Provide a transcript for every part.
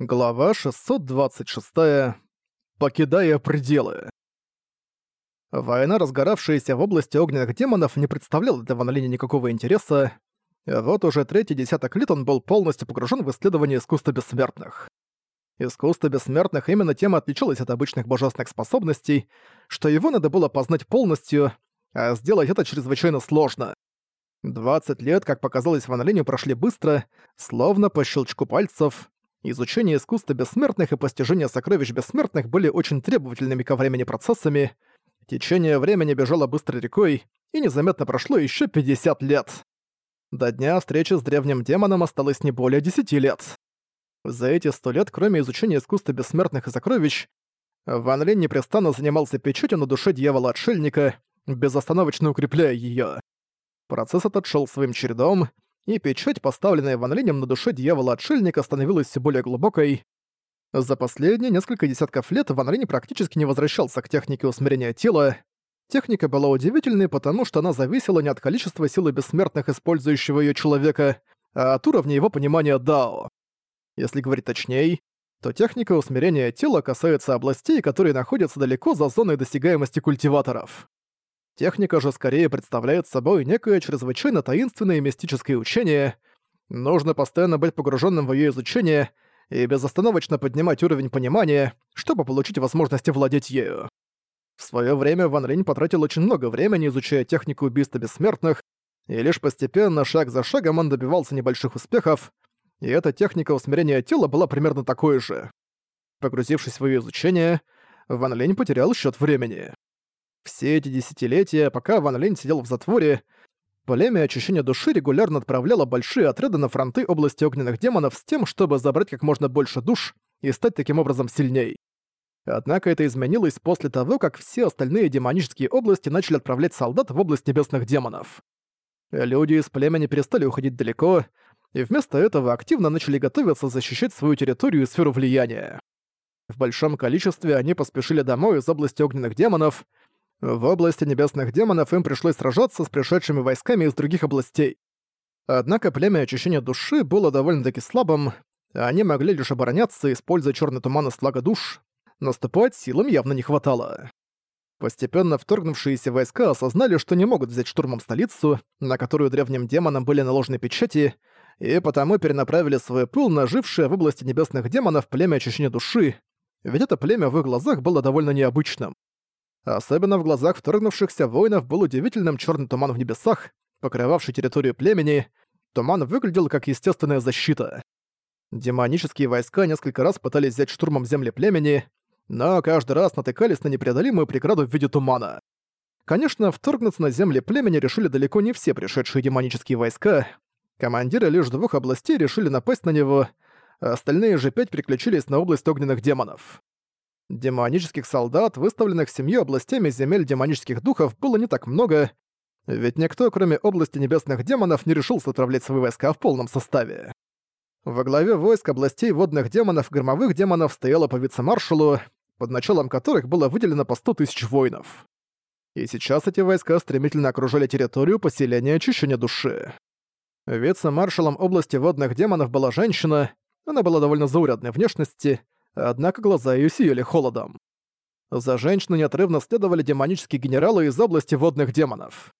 Глава 626. Покидая пределы. Война, разгоравшаяся в области огненных демонов, не представляла для Ван Линя никакого интереса. Вот уже третий десяток лет он был полностью погружен в исследование искусства бессмертных. Искусство бессмертных именно тем отличалось от обычных божественных способностей, что его надо было познать полностью, а сделать это чрезвычайно сложно. 20 лет, как показалось Ван Линю, прошли быстро, словно по щелчку пальцев, Изучение искусства бессмертных и постижение сокровищ бессмертных были очень требовательными ко времени процессами. Течение времени бежало быстрой рекой, и незаметно прошло еще 50 лет. До дня встречи с древним демоном осталось не более 10 лет. За эти сто лет, кроме изучения искусства бессмертных и сокровищ, Ван Линь непрестанно занимался печатью на душе дьявола-отшельника, безостановочно укрепляя её. Процесс этот шел своим чередом, и печать, поставленная Ван Линем на душе дьявола-отшельника, становилась все более глубокой. За последние несколько десятков лет Ван Линь практически не возвращался к технике усмирения тела. Техника была удивительной, потому что она зависела не от количества силы бессмертных, использующего ее человека, а от уровня его понимания Дао. Если говорить точнее, то техника усмирения тела касается областей, которые находятся далеко за зоной досягаемости культиваторов. Техника же скорее представляет собой некое чрезвычайно таинственное мистическое учение. Нужно постоянно быть погруженным в ее изучение и безостановочно поднимать уровень понимания, чтобы получить возможность владеть ею. В свое время Ван Линь потратил очень много времени, изучая технику убийства бессмертных, и лишь постепенно, шаг за шагом, он добивался небольших успехов, и эта техника усмирения тела была примерно такой же. Погрузившись в свое изучение, Ван Линь потерял счет времени. Все эти десятилетия, пока Ван Линь сидел в затворе, племя очищения души регулярно отправляло большие отряды на фронты области огненных демонов с тем, чтобы забрать как можно больше душ и стать таким образом сильней. Однако это изменилось после того, как все остальные демонические области начали отправлять солдат в область небесных демонов. Люди из племени перестали уходить далеко, и вместо этого активно начали готовиться защищать свою территорию и сферу влияния. В большом количестве они поспешили домой из области огненных демонов, в области небесных демонов им пришлось сражаться с пришедшими войсками из других областей. Однако племя очищения души было довольно-таки слабым, а они могли лишь обороняться, используя черный туман из флага душ. Наступать силам явно не хватало. Постепенно вторгнувшиеся войска осознали, что не могут взять штурмом столицу, на которую древним демонам были наложены печати, и потому перенаправили свой пыл на жившее в области небесных демонов племя очищения души, ведь это племя в их глазах было довольно необычным. Особенно в глазах вторгнувшихся воинов был удивительным черный туман в небесах, покрывавший территорию племени. Туман выглядел как естественная защита. Демонические войска несколько раз пытались взять штурмом земли племени, но каждый раз натыкались на непреодолимую преграду в виде тумана. Конечно, вторгнуться на земли племени решили далеко не все пришедшие демонические войска. Командиры лишь двух областей решили напасть на него, а остальные же пять переключились на область огненных демонов. Демонических солдат, выставленных семью областями земель демонических духов, было не так много, ведь никто, кроме области небесных демонов, не решился отправлять свои войска в полном составе. Во главе войск областей водных демонов и громовых демонов стояло по вице-маршалу, под началом которых было выделено по 100 тысяч воинов. И сейчас эти войска стремительно окружали территорию поселения очищения души. Вице-маршалом области водных демонов была женщина, она была довольно заурядной внешности, однако глаза её сияли холодом. За женщину неотрывно следовали демонические генералы из области водных демонов.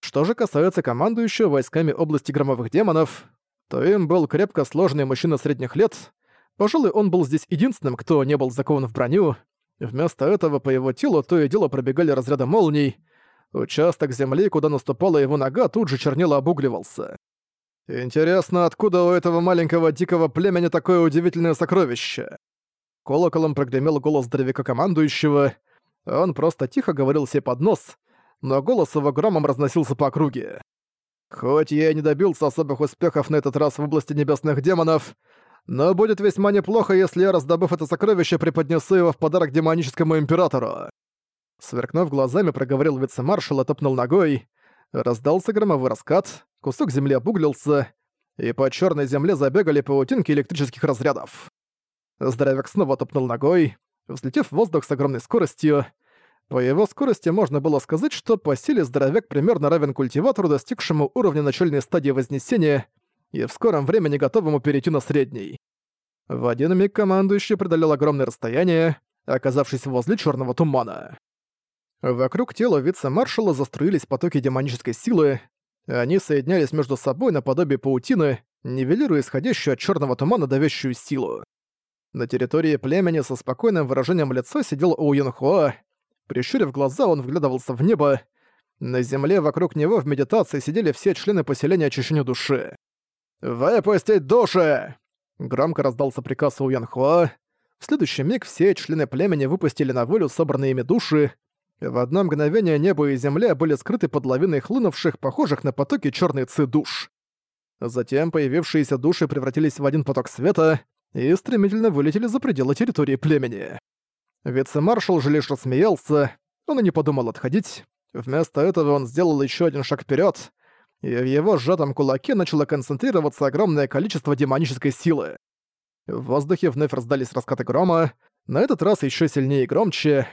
Что же касается командующего войсками области громовых демонов, то им был крепко сложный мужчина средних лет. Пожалуй, он был здесь единственным, кто не был закован в броню. Вместо этого по его телу то и дело пробегали разряды молний. Участок земли, куда наступала его нога, тут же чернило обугливался. Интересно, откуда у этого маленького дикого племени такое удивительное сокровище? Колоколом прогремел голос здоровяка командующего. Он просто тихо говорил себе под нос, но голос его громом разносился по округе. «Хоть я и не добился особых успехов на этот раз в области небесных демонов, но будет весьма неплохо, если я, раздобыв это сокровище, преподнесу его в подарок демоническому императору». Сверкнув глазами, проговорил вице-маршал и топнул ногой. Раздался громовой раскат, кусок земли обуглился, и по черной земле забегали паутинки электрических разрядов. Здоровяк снова топнул ногой, взлетев в воздух с огромной скоростью. По его скорости можно было сказать, что по силе здоровяк примерно равен культиватору, достигшему уровня начальной стадии Вознесения и в скором времени готовому перейти на средний. В один миг командующий преодолел огромное расстояние, оказавшись возле черного тумана. Вокруг тела вице-маршала заструились потоки демонической силы, они соединялись между собой наподобие паутины, нивелируя исходящую от черного тумана давящую силу. На территории племени со спокойным выражением лица сидел Оу Юнхуа. Прищурив глаза, он вглядывался в небо. На земле вокруг него в медитации сидели все члены поселения очищения души. «Выпустить души!» Громко раздался приказ у Янхуа. В следующий миг все члены племени выпустили на волю собранные ими души. В одно мгновение небо и земля были скрыты под лавиной хлынувших, похожих на потоки черной ци душ. Затем появившиеся души превратились в один поток света и стремительно вылетели за пределы территории племени. Вице-маршал же лишь рассмеялся, он и не подумал отходить. Вместо этого он сделал еще один шаг вперед, и в его сжатом кулаке начало концентрироваться огромное количество демонической силы. В воздухе вновь раздались раскаты грома, на этот раз еще сильнее и громче.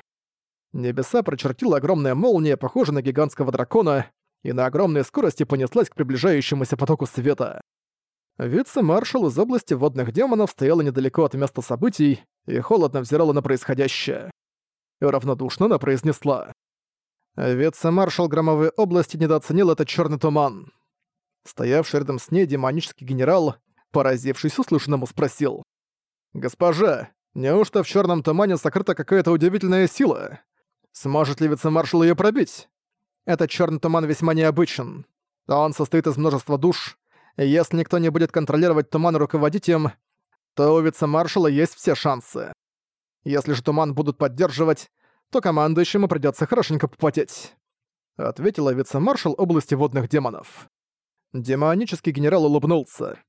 Небеса прочертила огромная молния, похожая на гигантского дракона, и на огромной скорости понеслась к приближающемуся потоку света. Вице-маршал из области водных демонов стояла недалеко от места событий и холодно взирала на происходящее. И равнодушно она произнесла. Вице-маршал Громовой области недооценил этот черный туман. Стоявший рядом с ней демонический генерал, поразившись услышанному, спросил. «Госпожа, неужто в черном тумане сокрыта какая-то удивительная сила? Сможет ли вице-маршал ее пробить? Этот черный туман весьма необычен. Он состоит из множества душ. Если никто не будет контролировать туман и то у вице-маршала есть все шансы. Если же туман будут поддерживать, то командующему придется хорошенько попотеть», — ответила вице-маршал области водных демонов. Демонический генерал улыбнулся.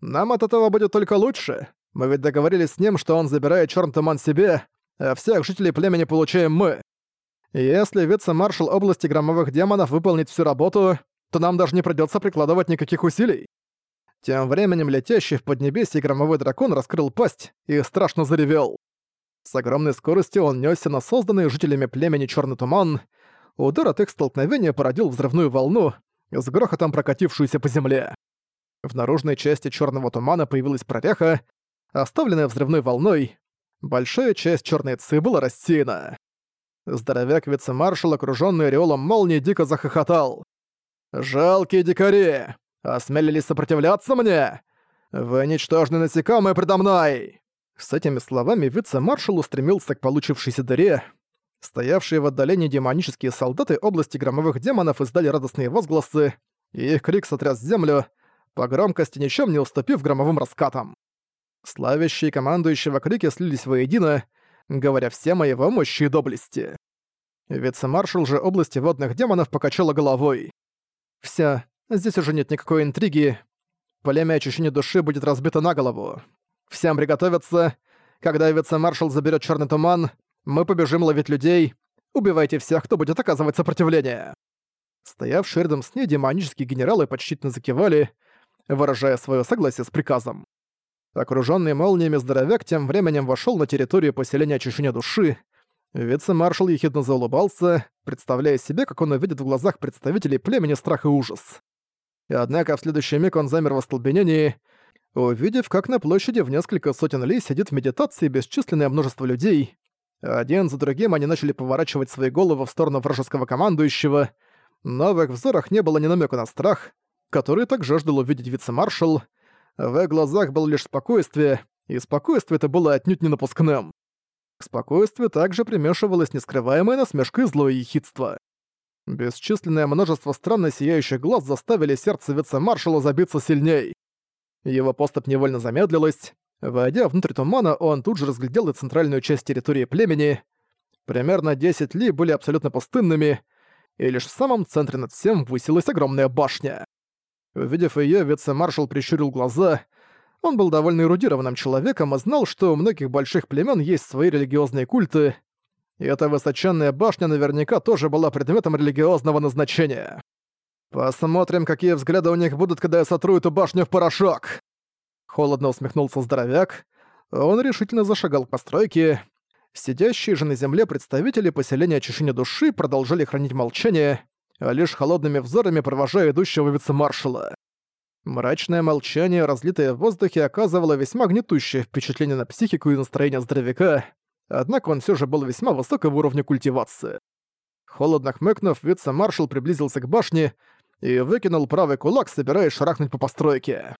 «Нам от этого будет только лучше. Мы ведь договорились с ним, что он забирает черный туман себе, а всех жителей племени получаем мы. Если вице-маршал области громовых демонов выполнит всю работу, то нам даже не придётся прикладывать никаких усилий. Тем временем летящий в поднебесье громовой дракон раскрыл пасть и страшно заревел. С огромной скоростью он нёсся на созданный жителями племени Чёрный Туман. Удар от их столкновения породил взрывную волну, с грохотом прокатившуюся по земле. В наружной части Чёрного Тумана появилась прореха, оставленная взрывной волной. Большая часть чёрной ци была рассеяна. Здоровяк вице-маршал, окружённый ореолом молнии, дико захохотал. «Жалкие дикари! Осмелились сопротивляться мне? Вы ничтожные насекомые предо мной!» С этими словами вице-маршал устремился к получившейся дыре. Стоявшие в отдалении демонические солдаты области громовых демонов издали радостные возгласы, и их крик сотряс землю, по громкости ничем не уступив громовым раскатам. Славящие командующего крики слились воедино, говоря всем о его мощи и доблести. Вице-маршал же области водных демонов покачала головой. «Вся, здесь уже нет никакой интриги. Племя очищения души будет разбито на голову. Всем приготовиться. Когда вице-маршал заберет черный туман, мы побежим ловить людей. Убивайте всех, кто будет оказывать сопротивление». Стоявшие рядом с ней демонические генералы почтительно закивали, выражая свое согласие с приказом. Окружённый молниями здоровяк тем временем вошёл на территорию поселения очищения души. Вице-маршал ехидно заулыбался, представляя себе, как он увидит в глазах представителей племени страх и ужас. И однако в следующий миг он замер в остолбенении, увидев, как на площади в несколько сотен ли сидит в медитации бесчисленное множество людей. Один за другим они начали поворачивать свои головы в сторону вражеского командующего, но в их взорах не было ни намека на страх, который так жаждал увидеть вице-маршал, в их глазах было лишь спокойствие, и спокойствие это было отнюдь не напускным. К спокойствию также примешивалась нескрываемая насмешка и злое ехидство. Бесчисленное множество странно сияющих глаз заставили сердце вице-маршала забиться сильней. Его поступ невольно замедлилась. Войдя внутрь тумана, он тут же разглядел и центральную часть территории племени. Примерно 10 ли были абсолютно пустынными, и лишь в самом центре над всем высилась огромная башня. Увидев её, вице-маршал прищурил глаза. Он был довольно эрудированным человеком и знал, что у многих больших племён есть свои религиозные культы, и эта высоченная башня наверняка тоже была предметом религиозного назначения. «Посмотрим, какие взгляды у них будут, когда я сотру эту башню в порошок!» Холодно усмехнулся здоровяк. Он решительно зашагал к постройке. Сидящие же на земле представители поселения Чешини Души продолжали хранить молчание, а лишь холодными взорами провожая идущего вице-маршала. Мрачное молчание, разлитое в воздухе, оказывало весьма гнетущее впечатление на психику и настроение здоровяка, однако он все же был весьма высокого уровня культивации. Холодно хмыкнув, вице-маршал приблизился к башне и выкинул правый кулак, собираясь шарахнуть по постройке.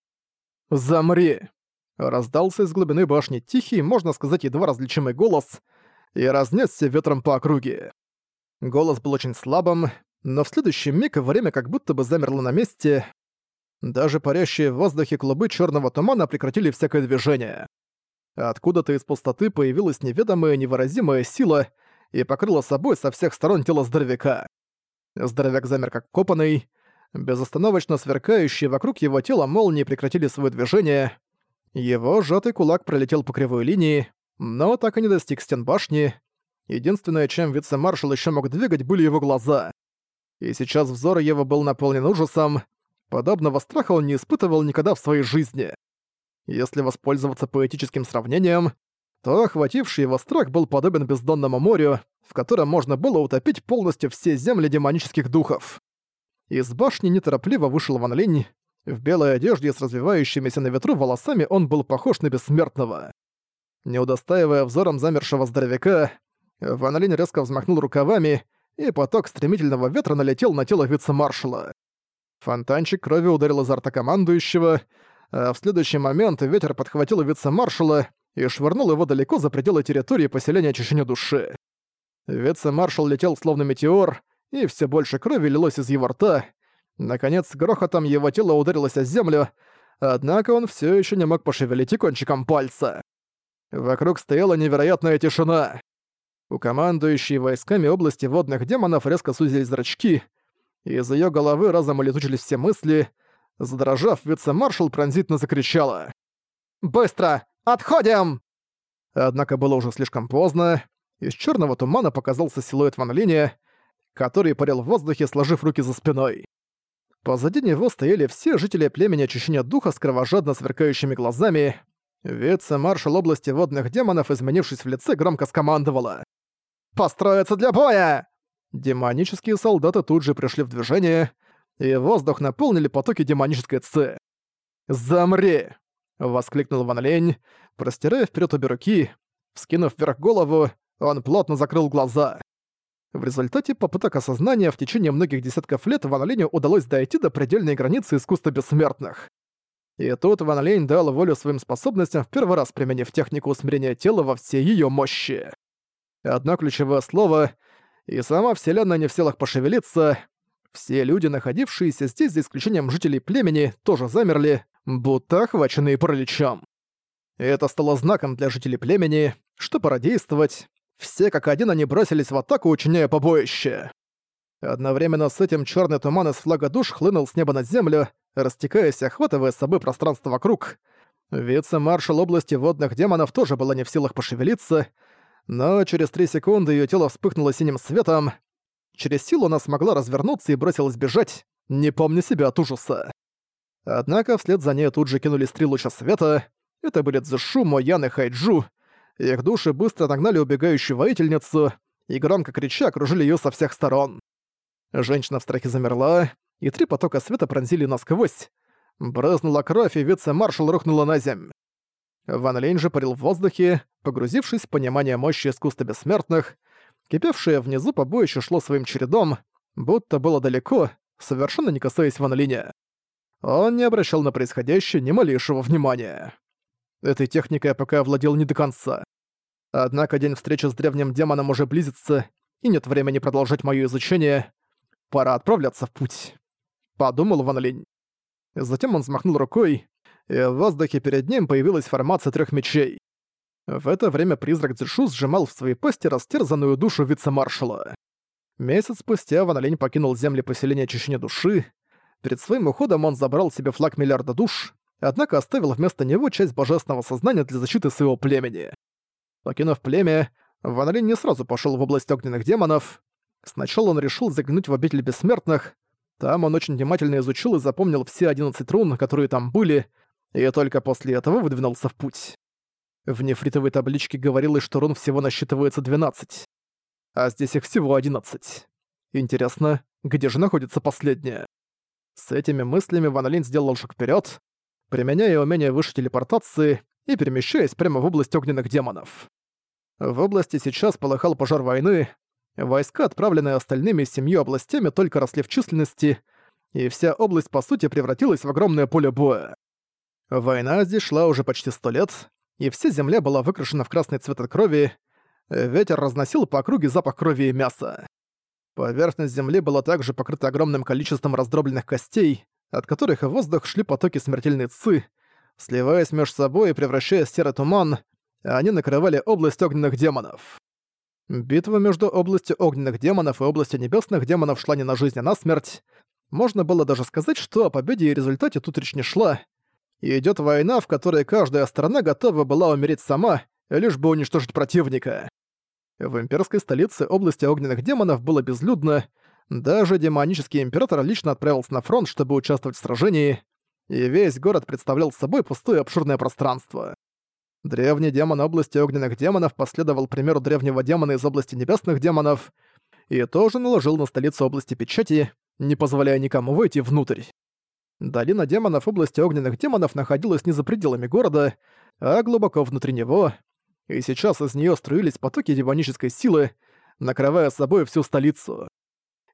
«Замри!» Раздался из глубины башни тихий, можно сказать, едва различимый голос, и разнесся ветром по округе. Голос был очень слабым, но в следующий миг время как будто бы замерло на месте. Даже парящие в воздухе клубы черного тумана прекратили всякое движение. Откуда-то из пустоты появилась неведомая невыразимая сила и покрыла собой со всех сторон тело здоровяка. Здоровяк замер как копанный, безостановочно сверкающие вокруг его тела молнии прекратили свое движение, его сжатый кулак пролетел по кривой линии, но так и не достиг стен башни. Единственное, чем вице-маршал еще мог двигать, были его глаза. И сейчас взор его был наполнен ужасом. Подобного страха он не испытывал никогда в своей жизни. Если воспользоваться поэтическим сравнением, то охвативший его страх был подобен бездонному морю, в котором можно было утопить полностью все земли демонических духов. Из башни неторопливо вышел Ван Линь, в белой одежде с развивающимися на ветру волосами он был похож на бессмертного. Не удостаивая взором замершего здоровяка, Ван Линь резко взмахнул рукавами, и поток стремительного ветра налетел на тело вице-маршала. Фонтанчик крови ударил изо рта командующего, а в следующий момент ветер подхватил вице-маршала и швырнул его далеко за пределы территории поселения Чеченю Души. Вице-маршал летел словно метеор, и все больше крови лилось из его рта, Наконец, грохотом его тело ударилось о землю, однако он все еще не мог пошевелить и кончиком пальца. Вокруг стояла невероятная тишина. У командующей войсками области водных демонов резко сузились зрачки, из ее головы разом улетучились все мысли. Задрожав, вице-маршал пронзительно закричала. «Быстро! Отходим!» Однако было уже слишком поздно. Из черного тумана показался силуэт Ван Линя, который парил в воздухе, сложив руки за спиной. Позади него стояли все жители племени Очищения Духа с кровожадно сверкающими глазами. Вице-маршал области водных демонов, изменившись в лице, громко скомандовала. «Построиться для боя!» Демонические солдаты тут же пришли в движение, и воздух наполнили потоки демонической ци. «Замри!» — воскликнул Ван Лень, простирая вперед обе руки. Вскинув вверх голову, он плотно закрыл глаза. В результате попыток осознания в течение многих десятков лет Ван Линю удалось дойти до предельной границы искусства бессмертных. И тут Ван Линь дал волю своим способностям в первый раз применив технику усмирения тела во всей ее мощи. Одно ключевое слово, и сама Вселенная не в силах пошевелиться, все люди, находившиеся здесь, за исключением жителей племени, тоже замерли, будто охваченные параличом. Это стало знаком для жителей племени, что пора действовать, все как один они бросились в атаку, учиняя побоище. Одновременно с этим черный туман из флага душ хлынул с неба на землю, растекаясь, охватывая с собой пространство вокруг. Вице-маршал области водных демонов тоже была не в силах пошевелиться, но через три секунды ее тело вспыхнуло синим светом. Через силу она смогла развернуться и бросилась бежать, не помня себя от ужаса. Однако вслед за ней тут же кинулись три луча света. Это были Цзэшу, Моян и Хайджу, их души быстро нагнали убегающую воительницу и громко крича окружили ее со всех сторон. Женщина в страхе замерла, и три потока света пронзили насквозь. Брызнула кровь, и вице-маршал рухнула на земь. Ван Лейн же парил в воздухе, погрузившись в понимание мощи искусства бессмертных. Кипевшее внизу побоище шло своим чередом, будто было далеко, совершенно не касаясь Ван. Он не обращал на происходящее ни малейшего внимания. Этой техникой я пока овладел не до конца. Однако день встречи с древним демоном уже близится, и нет времени продолжать моё изучение. Пора отправляться в путь. Подумал Ван. Затем он взмахнул рукой, и в воздухе перед ним появилась формация трех мечей. В это время призрак Дзишу сжимал в своей пасти растерзанную душу вице-маршала. Месяц спустя Ван Линь покинул земли поселения Чечня Души. Перед своим уходом он забрал себе флаг миллиарда душ, однако оставил вместо него часть божественного сознания для защиты своего племени. Покинув племя, Ван Линь не сразу пошел в область огненных демонов. Сначала он решил заглянуть в обитель бессмертных. Там он очень внимательно изучил и запомнил все 11 рун, которые там были, и только после этого выдвинулся в путь. В нефритовой табличке говорилось, что рун всего насчитывается 12. А здесь их всего 11. Интересно, где же находится последняя? С этими мыслями Ван Линь сделал шаг вперед, применяя умение высшей телепортации и перемещаясь прямо в область огненных демонов. В области сейчас полыхал пожар войны, войска, отправленные остальными семью областями, только росли в численности, и вся область, по сути, превратилась в огромное поле боя. Война здесь шла уже почти сто лет, и вся земля была выкрашена в красный цвет от крови, ветер разносил по округе запах крови и мяса. Поверхность земли была также покрыта огромным количеством раздробленных костей, от которых в воздух шли потоки смертельной ци, сливаясь между собой и превращаясь в серый туман, они накрывали область огненных демонов. Битва между областью огненных демонов и областью небесных демонов шла не на жизнь, а на смерть. Можно было даже сказать, что о победе и результате тут речь не шла. И идёт война, в которой каждая сторона готова была умереть сама, лишь бы уничтожить противника. В имперской столице области огненных демонов было безлюдно, даже демонический император лично отправился на фронт, чтобы участвовать в сражении, и весь город представлял собой пустое обширное пространство. Древний демон области огненных демонов последовал примеру древнего демона из области небесных демонов и тоже наложил на столицу области печати, не позволяя никому войти внутрь. Долина демонов области огненных демонов находилась не за пределами города, а глубоко внутри него, и сейчас из нее струились потоки демонической силы, накрывая собой всю столицу.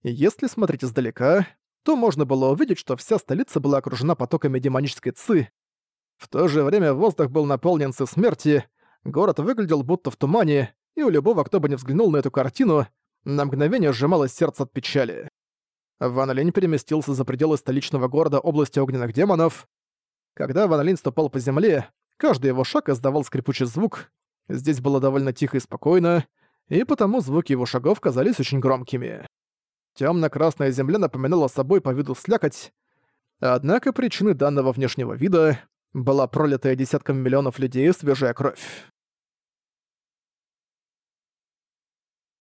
Если смотреть издалека, то можно было увидеть, что вся столица была окружена потоками демонической ци. В то же время воздух был наполнен ци смерти, город выглядел будто в тумане, и у любого, кто бы не взглянул на эту картину, на мгновение сжималось сердце от печали. Ван Линь переместился за пределы столичного города области огненных демонов. Когда Ван Линь ступал по земле, каждый его шаг издавал скрипучий звук. Здесь было довольно тихо и спокойно, и потому звуки его шагов казались очень громкими. Тёмно-красная земля напоминала собой по виду слякоть, однако причиной данного внешнего вида была пролитая десятками миллионов людей свежая кровь.